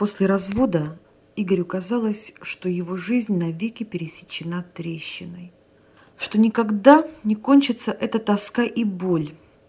После развода Игорю казалось, что его жизнь навеки пересечена трещиной, что никогда не кончится эта тоска и боль.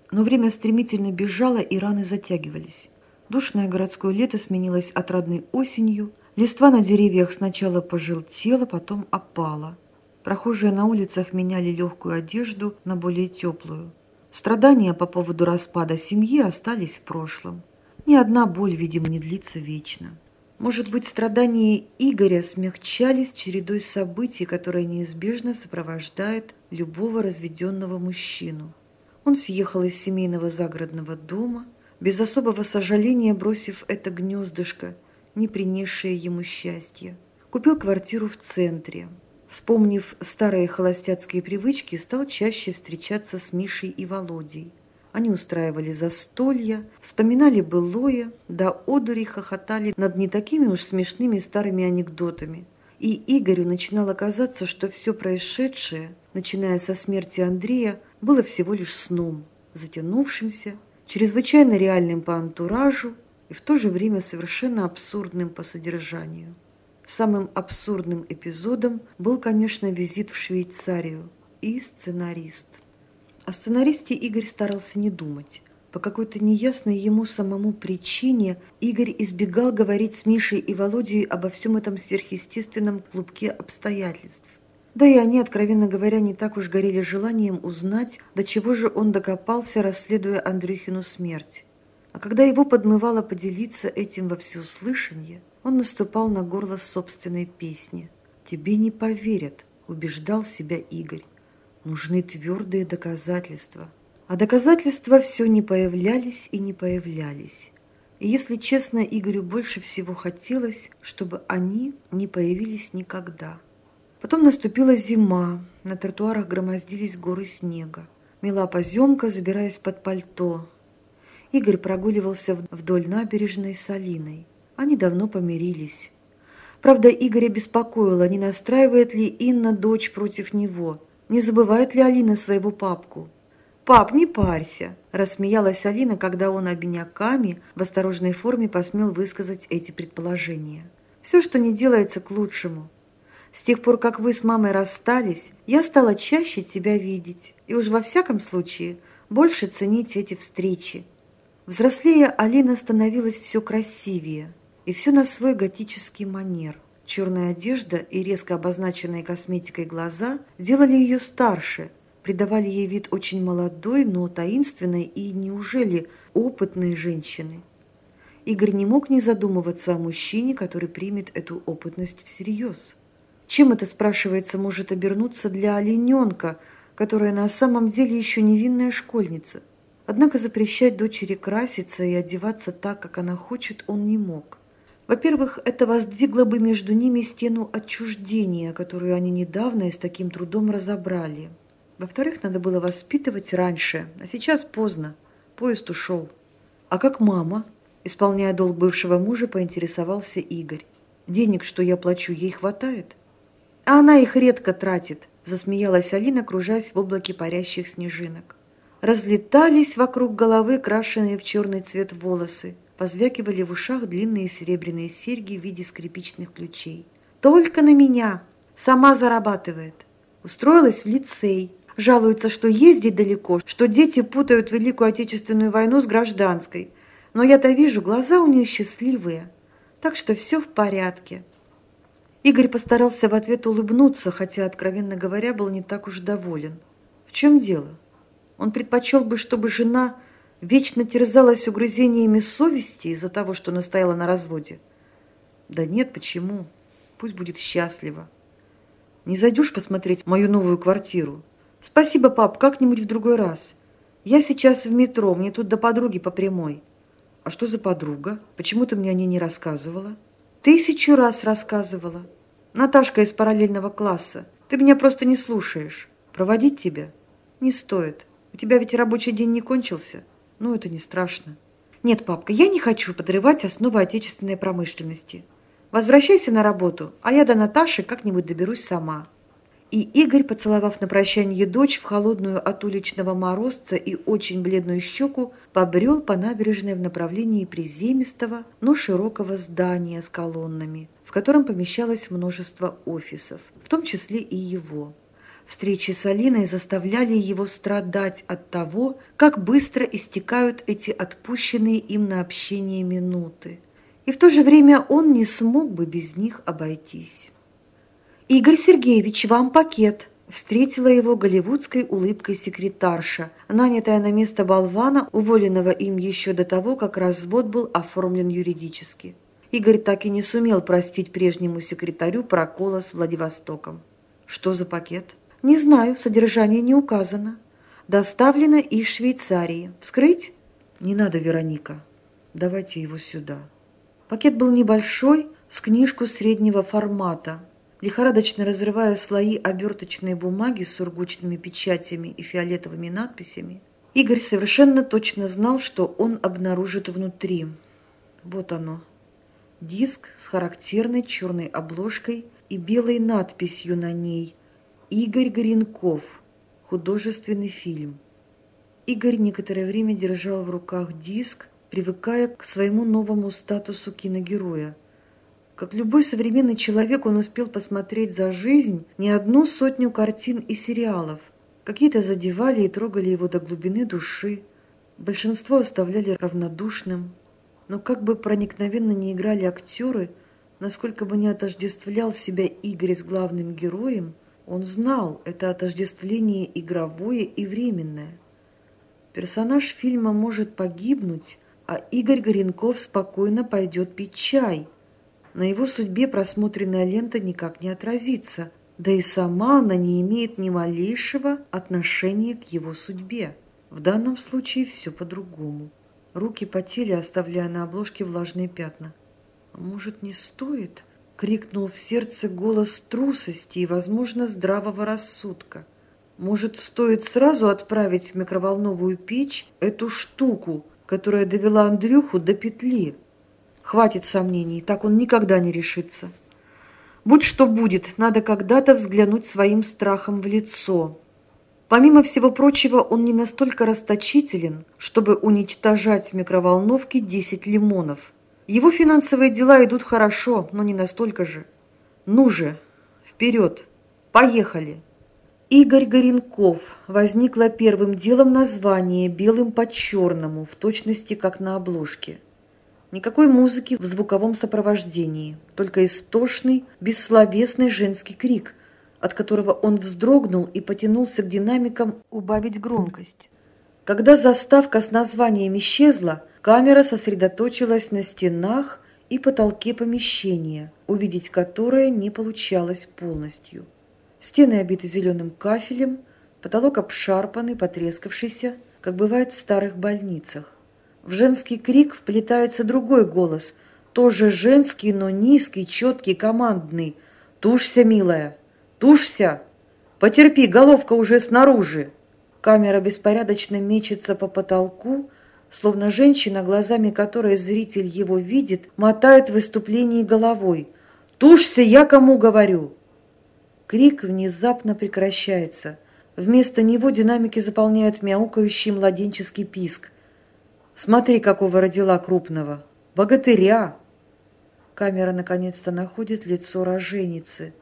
Но время стремительно бежало, и раны затягивались. Душное городское лето сменилось отрадной осенью, листва на деревьях сначала пожелтела, потом опала. Прохожие на улицах меняли легкую одежду на более теплую. Страдания по поводу распада семьи остались в прошлом. Ни одна боль, видимо, не длится вечно. Может быть, страдания Игоря смягчались чередой событий, которые неизбежно сопровождает любого разведенного мужчину. Он съехал из семейного загородного дома, без особого сожаления бросив это гнездышко, не принесшее ему счастья. Купил квартиру в центре. Вспомнив старые холостяцкие привычки, стал чаще встречаться с Мишей и Володей. Они устраивали застолья, вспоминали былое, до одури хохотали над не такими уж смешными старыми анекдотами. И Игорю начинало казаться, что все происшедшее, начиная со смерти Андрея, было всего лишь сном, затянувшимся, чрезвычайно реальным по антуражу и в то же время совершенно абсурдным по содержанию. Самым абсурдным эпизодом был, конечно, визит в Швейцарию и сценарист. О сценаристе Игорь старался не думать. По какой-то неясной ему самому причине Игорь избегал говорить с Мишей и Володей обо всем этом сверхъестественном клубке обстоятельств. Да и они, откровенно говоря, не так уж горели желанием узнать, до чего же он докопался, расследуя Андрюхину смерть. А когда его подмывало поделиться этим во всеуслышание, он наступал на горло собственной песни. «Тебе не поверят», – убеждал себя Игорь. Нужны твердые доказательства. А доказательства все не появлялись и не появлялись. И если честно, Игорю больше всего хотелось, чтобы они не появились никогда. Потом наступила зима, на тротуарах громоздились горы снега. Мела поземка, забираясь под пальто. Игорь прогуливался вдоль набережной с Алиной. Они давно помирились. Правда, Игоря беспокоило, не настраивает ли Инна дочь против него – не забывает ли Алина своего папку? «Пап, не парься!» – рассмеялась Алина, когда он обиняками в осторожной форме посмел высказать эти предположения. «Все, что не делается к лучшему. С тех пор, как вы с мамой расстались, я стала чаще тебя видеть, и уж во всяком случае больше ценить эти встречи. Взрослея, Алина становилась все красивее, и все на свой готический манер – Черная одежда и резко обозначенные косметикой глаза делали ее старше, придавали ей вид очень молодой, но таинственной и, неужели, опытной женщины. Игорь не мог не задумываться о мужчине, который примет эту опытность всерьез. Чем это, спрашивается, может обернуться для олененка, которая на самом деле еще невинная школьница? Однако запрещать дочери краситься и одеваться так, как она хочет, он не мог. Во-первых, это воздвигло бы между ними стену отчуждения, которую они недавно и с таким трудом разобрали. Во-вторых, надо было воспитывать раньше, а сейчас поздно. Поезд ушел. А как мама? Исполняя долг бывшего мужа, поинтересовался Игорь. Денег, что я плачу, ей хватает? А она их редко тратит, засмеялась Алина, кружась в облаке парящих снежинок. Разлетались вокруг головы крашеные в черный цвет волосы. Позвякивали в ушах длинные серебряные серьги в виде скрипичных ключей. «Только на меня! Сама зарабатывает!» Устроилась в лицей. Жалуется, что ездить далеко, что дети путают Великую Отечественную войну с гражданской. Но я-то вижу, глаза у нее счастливые. Так что все в порядке. Игорь постарался в ответ улыбнуться, хотя, откровенно говоря, был не так уж доволен. В чем дело? Он предпочел бы, чтобы жена вечно терзалась угрызениями совести из-за того, что настояла на разводе? Да нет, почему? Пусть будет счастлива. Не зайдешь посмотреть мою новую квартиру? Спасибо, пап, как-нибудь в другой раз. Я сейчас в метро, мне тут до подруги по прямой. А что за подруга? Почему ты мне о ней не рассказывала? Тысячу раз рассказывала. Наташка из параллельного класса. Ты меня просто не слушаешь. Проводить тебя? Не стоит. У тебя ведь рабочий день не кончился. Ну, это не страшно. Нет, папка, я не хочу подрывать основы отечественной промышленности. Возвращайся на работу, а я до Наташи как-нибудь доберусь сама. И Игорь, поцеловав на прощание дочь в холодную от уличного морозца и очень бледную щеку, побрел по набережной в направлении приземистого, но широкого здания с колоннами, в котором помещалось множество офисов, в том числе и его. Встречи с Алиной заставляли его страдать от того, как быстро истекают эти отпущенные им на общение минуты. И в то же время он не смог бы без них обойтись. «Игорь Сергеевич, вам пакет!» Встретила его голливудской улыбкой секретарша, нанятая на место болвана, уволенного им еще до того, как развод был оформлен юридически. Игорь так и не сумел простить прежнему секретарю прокола с Владивостоком. «Что за пакет?» «Не знаю, содержание не указано. Доставлено из Швейцарии. Вскрыть?» «Не надо, Вероника. Давайте его сюда». Пакет был небольшой, с книжку среднего формата, лихорадочно разрывая слои оберточной бумаги с сургучными печатями и фиолетовыми надписями, Игорь совершенно точно знал, что он обнаружит внутри. Вот оно. Диск с характерной черной обложкой и белой надписью на ней «Игорь Горенков. Художественный фильм». Игорь некоторое время держал в руках диск, привыкая к своему новому статусу киногероя – как любой современный человек, он успел посмотреть за жизнь не одну сотню картин и сериалов. Какие-то задевали и трогали его до глубины души, большинство оставляли равнодушным. Но как бы проникновенно не играли актеры, насколько бы не отождествлял себя Игорь с главным героем, он знал, это отождествление игровое и временное. Персонаж фильма может погибнуть, а Игорь Горенков спокойно пойдет пить чай – на его судьбе просмотренная лента никак не отразится, да и сама она не имеет ни малейшего отношения к его судьбе. В данном случае все по-другому. Руки потели, оставляя на обложке влажные пятна. «А может, не стоит?» — крикнул в сердце голос трусости и, возможно, здравого рассудка. «Может, стоит сразу отправить в микроволновую печь эту штуку, которая довела Андрюху до петли?» Хватит сомнений, так он никогда не решится. Будь что будет, надо когда-то взглянуть своим страхом в лицо. Помимо всего прочего, он не настолько расточителен, чтобы уничтожать в микроволновке 10 лимонов. Его финансовые дела идут хорошо, но не настолько же. Ну же, вперед, поехали! Игорь Горенков возникло первым делом название белым по черному, в точности как на обложке – Никакой музыки в звуковом сопровождении, только истошный, бессловесный женский крик, от которого он вздрогнул и потянулся к динамикам убавить громкость. Когда заставка с названием исчезла, камера сосредоточилась на стенах и потолке помещения, увидеть которое не получалось полностью. Стены обиты зеленым кафелем, потолок обшарпанный, потрескавшийся, как бывает в старых больницах. В женский крик вплетается другой голос, тоже женский, но низкий, четкий, командный. «Тушься, милая! Тушься! Потерпи, головка уже снаружи!» Камера беспорядочно мечется по потолку, словно женщина, глазами которой зритель его видит, мотает в выступлении головой. «Тушься, я кому говорю!» Крик внезапно прекращается. Вместо него динамики заполняют мяукающий младенческий писк – Смотри, какого родила крупного. Богатыря!» Камера наконец-то находит лицо роженицы.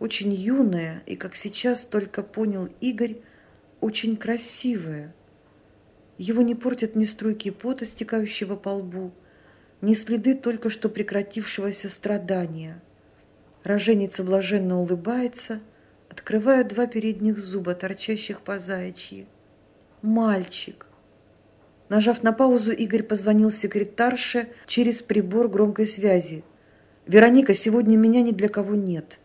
Очень юное и, как сейчас только понял Игорь, очень красивое. Его не портят ни струйки пота, стекающего по лбу, ни следы только что прекратившегося страдания. Роженица блаженно улыбается, открывая два передних зуба, торчащих по заячьи. «Мальчик! Нажав на паузу, Игорь позвонил секретарше через прибор громкой связи. «Вероника, сегодня меня ни для кого нет.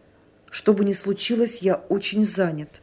Что бы ни случилось, я очень занят».